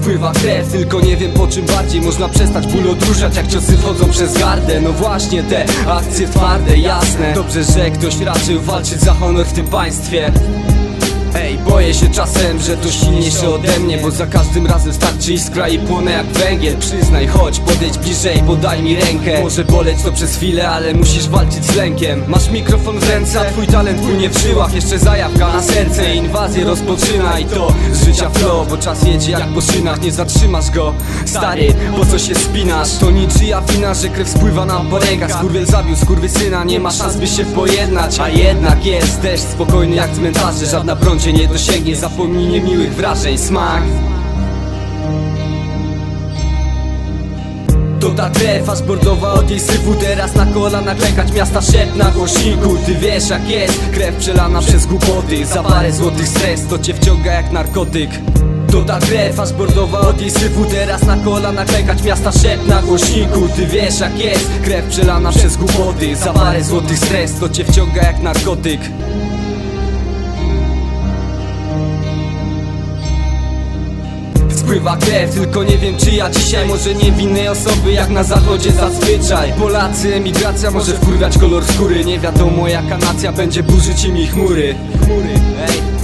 Spływa krew, tylko nie wiem po czym bardziej Można przestać ból odruszać jak ciosy wchodzą przez gardę. No właśnie te akcje twarde, jasne. Dobrze, że ktoś raczył walczyć za honor w tym państwie Ej, boję się czasem, że to silniejsze ode mnie Bo za każdym razem starczy iskra i płonę jak węgiel. Przyznaj, chodź, podejdź bliżej, podaj mi rękę. Może boleć to przez chwilę, ale musisz walczyć z lękiem. Masz mikrofon w ręce, twój talent płynie w żyłach. Jeszcze zajawka na serce, inwazję rozpoczyna I to z życia flow, bo czas jedzie jak po szynach Nie zatrzymasz go, stary, po co się spinasz? To niczyja wina, że krew spływa nam po Skurwiel zabił syna, nie ma szans by się pojednać. A jednak jest deszcz spokojny jak cmentarze Żadna broń nie dosięgnie, zapomnij niemiłych wrażeń Smak. To ta krew aż bordowa od jej syfu Teraz na kolana klękać miasta szept na głośniku. Ty wiesz jak jest, krew przelana przez głupoty Za parę złotych stres to cię wciąga jak narkotyk. To ta krew aż bordowa od jej syfu Teraz na kolana klękać miasta szept na głośniku. Ty wiesz jak jest, krew przelana przez głupoty Za parę złotych stres to cię wciąga jak narkotyk Spływa krew, tylko nie wiem czy ja dzisiaj Może niewinnej osoby jak na zachodzie zazwyczaj. Polacy, emigracja może wkurwiać kolor skóry. Nie wiadomo jaka nacja będzie burzyć im ich chmury Chmury, ej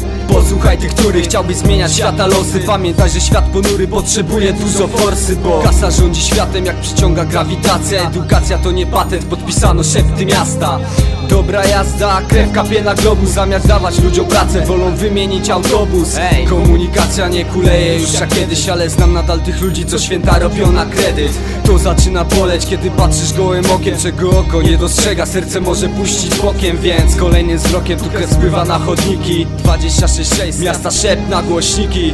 Posłuchaj tych, który chciałbyś zmieniać świata losy. Pamiętaj, że świat ponury potrzebuje dużo forsy Bo kasa rządzi światem jak przyciąga grawitacja Edukacja to nie patent, podpisano szepty miasta. Dobra jazda, krew kapie na globus. Zamiast dawać ludziom pracę, wolą wymienić autobus. Komunikacja nie kuleje już jak kiedyś Ale znam nadal tych ludzi, co święta robią na kredyt To zaczyna boleć, kiedy patrzysz gołym okiem Czego oko nie dostrzega, serce może puścić bokiem Więc kolejnym wzrokiem tu krew spływa na chodniki 26 miasta szep na głośniki